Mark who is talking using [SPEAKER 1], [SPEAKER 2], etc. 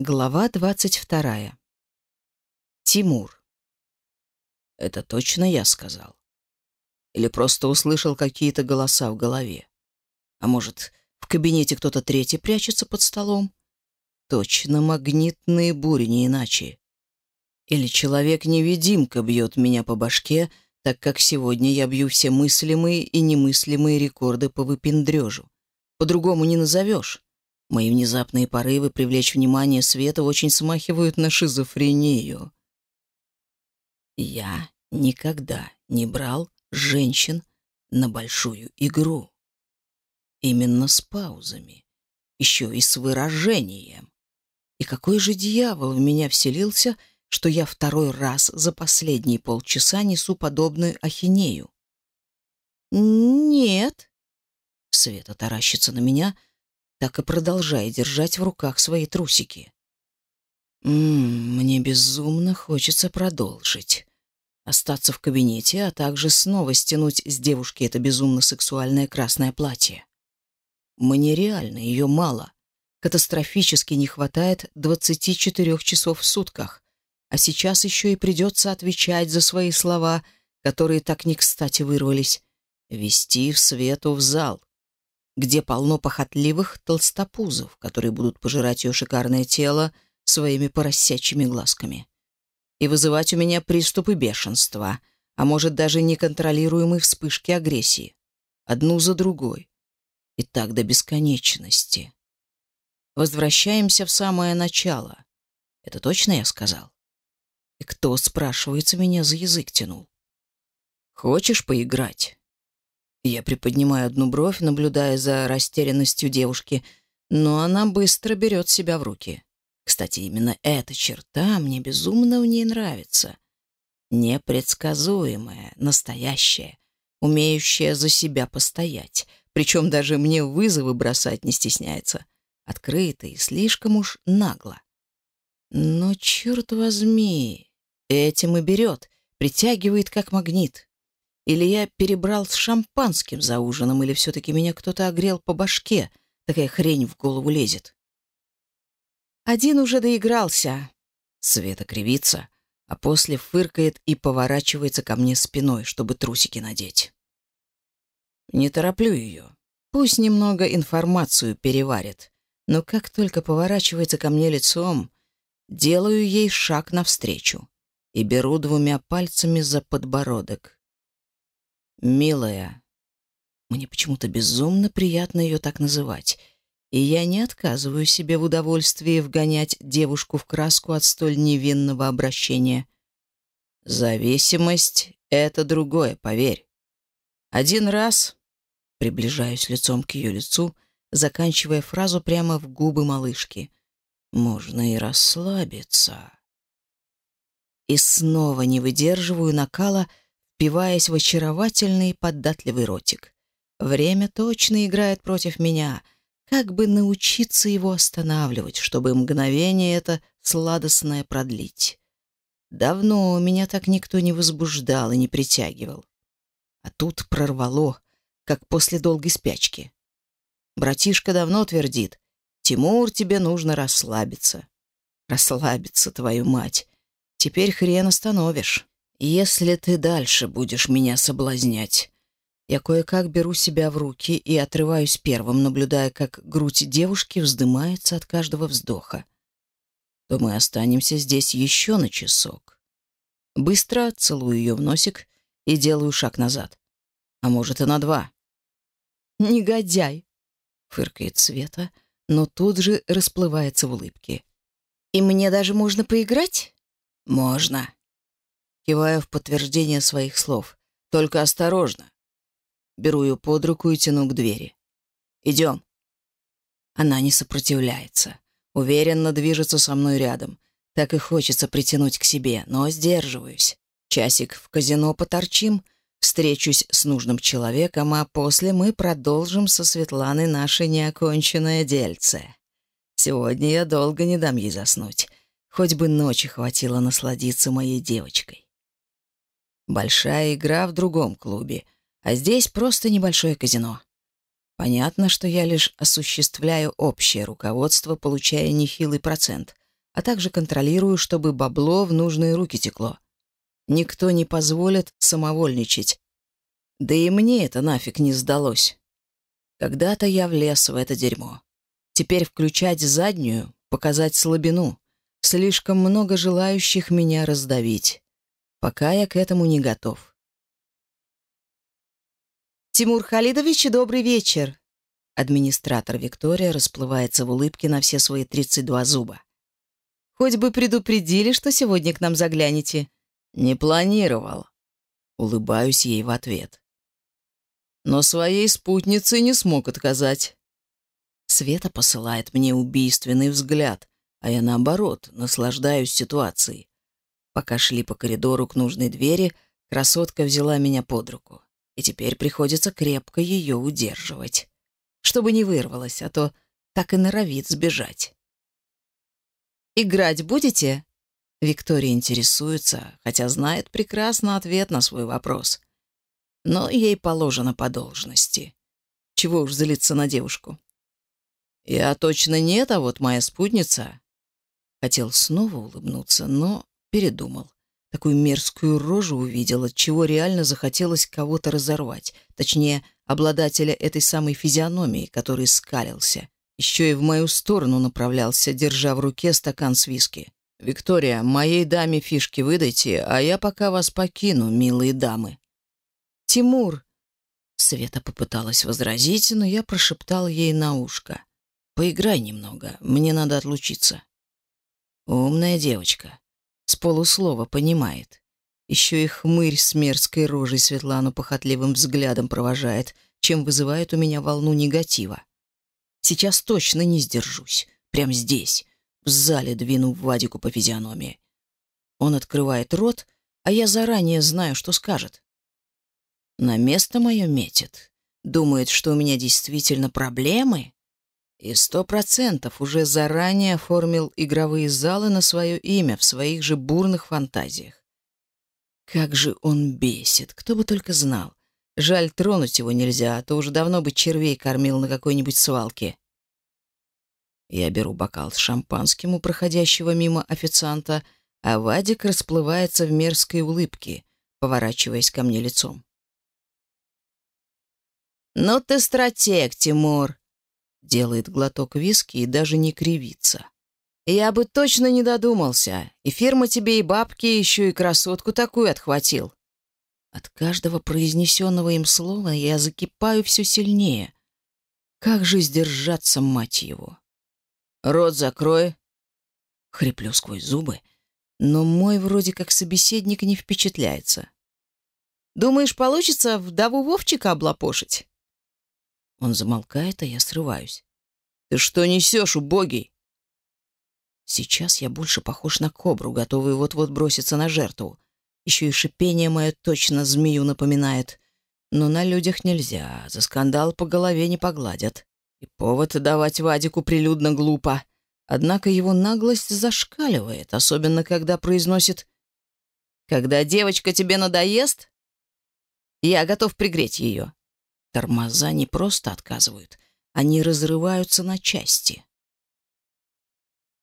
[SPEAKER 1] Глава двадцать вторая. Тимур.
[SPEAKER 2] Это точно я сказал? Или просто услышал какие-то голоса в голове? А может, в кабинете кто-то третий прячется под столом? Точно магнитные бури, не иначе. Или человек-невидимка бьет меня по башке, так как сегодня я бью все мыслимые и немыслимые рекорды по выпендрежу. По-другому не назовешь. Мои внезапные порывы привлечь внимание Света очень смахивают на шизофрению. Я никогда не брал женщин на большую игру. Именно с паузами, еще и с выражением. И какой же дьявол в меня вселился, что я второй раз за последние полчаса несу подобную ахинею?
[SPEAKER 1] «Нет», —
[SPEAKER 2] Света таращится на меня, — так и продолжая держать в руках свои трусики. «Ммм, мне безумно хочется продолжить. Остаться в кабинете, а также снова стянуть с девушки это безумно сексуальное красное платье. Мне реально ее мало. Катастрофически не хватает 24 часов в сутках. А сейчас еще и придется отвечать за свои слова, которые так не кстати вырвались. Вести в свету в зал где полно похотливых толстопузов, которые будут пожирать ее шикарное тело своими поросячьими глазками и вызывать у меня приступы бешенства, а может даже неконтролируемые вспышки агрессии, одну за другой, и так до бесконечности. Возвращаемся в самое начало. Это точно я сказал? И кто, спрашивается, меня за язык тянул? Хочешь поиграть? Я приподнимаю одну бровь, наблюдая за растерянностью девушки, но она быстро берет себя в руки. Кстати, именно эта черта мне безумно в ней нравится. Непредсказуемая, настоящая, умеющая за себя постоять, причем даже мне вызовы бросать не стесняется. Открыто и слишком уж нагло. Но, черт возьми, этим и берет, притягивает как магнит. Или я перебрал с шампанским за ужином, или все-таки меня кто-то огрел по башке. Такая хрень в голову лезет.
[SPEAKER 1] Один уже доигрался.
[SPEAKER 2] Света кривится, а после фыркает и поворачивается ко мне спиной, чтобы трусики надеть. Не тороплю ее. Пусть немного информацию переварит. Но как только поворачивается ко мне лицом, делаю ей шаг навстречу и беру двумя пальцами за подбородок. «Милая». Мне почему-то безумно приятно ее так называть, и я не отказываю себе в удовольствии вгонять девушку в краску от столь невинного обращения. Зависимость — это другое, поверь. Один раз, приближаюсь лицом к ее лицу, заканчивая фразу прямо в губы малышки, можно и расслабиться. И впиваясь в очаровательный податливый ротик. Время точно играет против меня. Как бы научиться его останавливать, чтобы мгновение это сладостное продлить? Давно меня так никто не возбуждал и не притягивал. А тут прорвало, как после долгой спячки. Братишка давно твердит, «Тимур, тебе нужно расслабиться». Расслабиться, твою мать. Теперь хрен остановишь. Если ты дальше будешь меня соблазнять...» Я кое-как беру себя в руки и отрываюсь первым, наблюдая, как грудь девушки вздымается от каждого вздоха. То мы останемся здесь еще на часок. Быстро целую ее в носик и делаю шаг назад. А может, и на два.
[SPEAKER 1] «Негодяй!»
[SPEAKER 2] — фыркает Света, но тут же расплывается в улыбке.
[SPEAKER 1] «И мне даже можно поиграть?»
[SPEAKER 2] «Можно!» Киваю в подтверждение своих слов. «Только осторожно». Беру ее под руку и тяну к двери. «Идем». Она не сопротивляется. Уверенно движется со мной рядом. Так и хочется притянуть к себе, но сдерживаюсь. Часик в казино поторчим, встречусь с нужным человеком, а после мы продолжим со Светланой наше неоконченное дельце. Сегодня я долго не дам ей заснуть. Хоть бы ночи хватило насладиться моей девочкой. Большая игра в другом клубе, а здесь просто небольшое казино. Понятно, что я лишь осуществляю общее руководство, получая нехилый процент. а также контролирую, чтобы бабло в нужные руки текло. Никто не позволит самовольничать. Да и мне это нафиг не сдалось. Когда-то я влез в это дерьмо. Теперь включать заднюю, показать слабину. Слишком много желающих меня раздавить. Пока я к этому не готов.
[SPEAKER 1] «Тимур Халидович, добрый вечер!»
[SPEAKER 2] Администратор Виктория расплывается в улыбке на все свои 32 зуба.
[SPEAKER 1] «Хоть бы предупредили, что сегодня к нам заглянете».
[SPEAKER 2] «Не планировал». Улыбаюсь ей в ответ. Но своей спутнице не смог отказать. Света посылает мне убийственный взгляд, а я, наоборот, наслаждаюсь ситуацией. Пока шли по коридору к нужной двери, красотка взяла меня под руку, и теперь приходится крепко ее удерживать чтобы не вырвалась, а то так и норовит сбежать.
[SPEAKER 1] «Играть будете?»
[SPEAKER 2] Виктория интересуется, хотя знает прекрасно ответ на свой вопрос. Но ей положено по должности. Чего уж злиться на девушку. «Я точно нет, а вот моя спутница...» Хотел снова улыбнуться, но передумал. Такую мерзкую рожу увидел, от чего реально захотелось кого-то разорвать, точнее, обладателя этой самой физиономии, который скалился. Еще и в мою сторону направлялся, держа в руке стакан с виски. «Виктория, моей даме фишки выдайте, а я пока вас покину, милые дамы».
[SPEAKER 1] «Тимур!»
[SPEAKER 2] Света попыталась возразить, но я прошептал ей на ушко. «Поиграй немного, мне надо отлучиться». «Умная девочка», с полуслова понимает. Еще и хмырь с мерзкой рожей Светлану похотливым взглядом провожает, чем вызывает у меня волну негатива. Сейчас точно не сдержусь. прямо здесь, в зале двину Вадику по физиономии. Он открывает рот, а я заранее знаю, что скажет. На место мое метит. Думает, что у меня действительно проблемы? И сто процентов уже заранее оформил игровые залы на свое имя в своих же бурных фантазиях. Как же он бесит, кто бы только знал. Жаль, тронуть его нельзя, а то уже давно бы червей кормил на какой-нибудь свалке. Я беру бокал с шампанским у проходящего мимо официанта, а Вадик расплывается в мерзкой улыбке, поворачиваясь ко мне лицом.
[SPEAKER 1] «Ну ты стратег, Тимур!»
[SPEAKER 2] делает глоток виски и даже не кривится.
[SPEAKER 1] «Я бы точно не додумался. И фирма тебе, и бабки, еще и красотку такую отхватил».
[SPEAKER 2] От каждого произнесенного им слова я закипаю все сильнее. Как же сдержаться, мать его? «Рот закрой!» Хриплю сквозь зубы, но мой вроде как собеседник не впечатляется.
[SPEAKER 1] «Думаешь, получится вдову Вовчика облапошить?»
[SPEAKER 2] Он замолкает, а я срываюсь. «Ты что несешь, убогий?» Сейчас я больше похож на кобру, готовый вот-вот броситься на жертву. Еще и шипение мое точно змею напоминает. Но на людях нельзя, за скандал по голове не погладят. И повод давать Вадику прилюдно глупо. Однако его наглость зашкаливает, особенно когда произносит «Когда девочка тебе надоест, я готов пригреть ее». Тормоза не просто отказывают, они разрываются на части.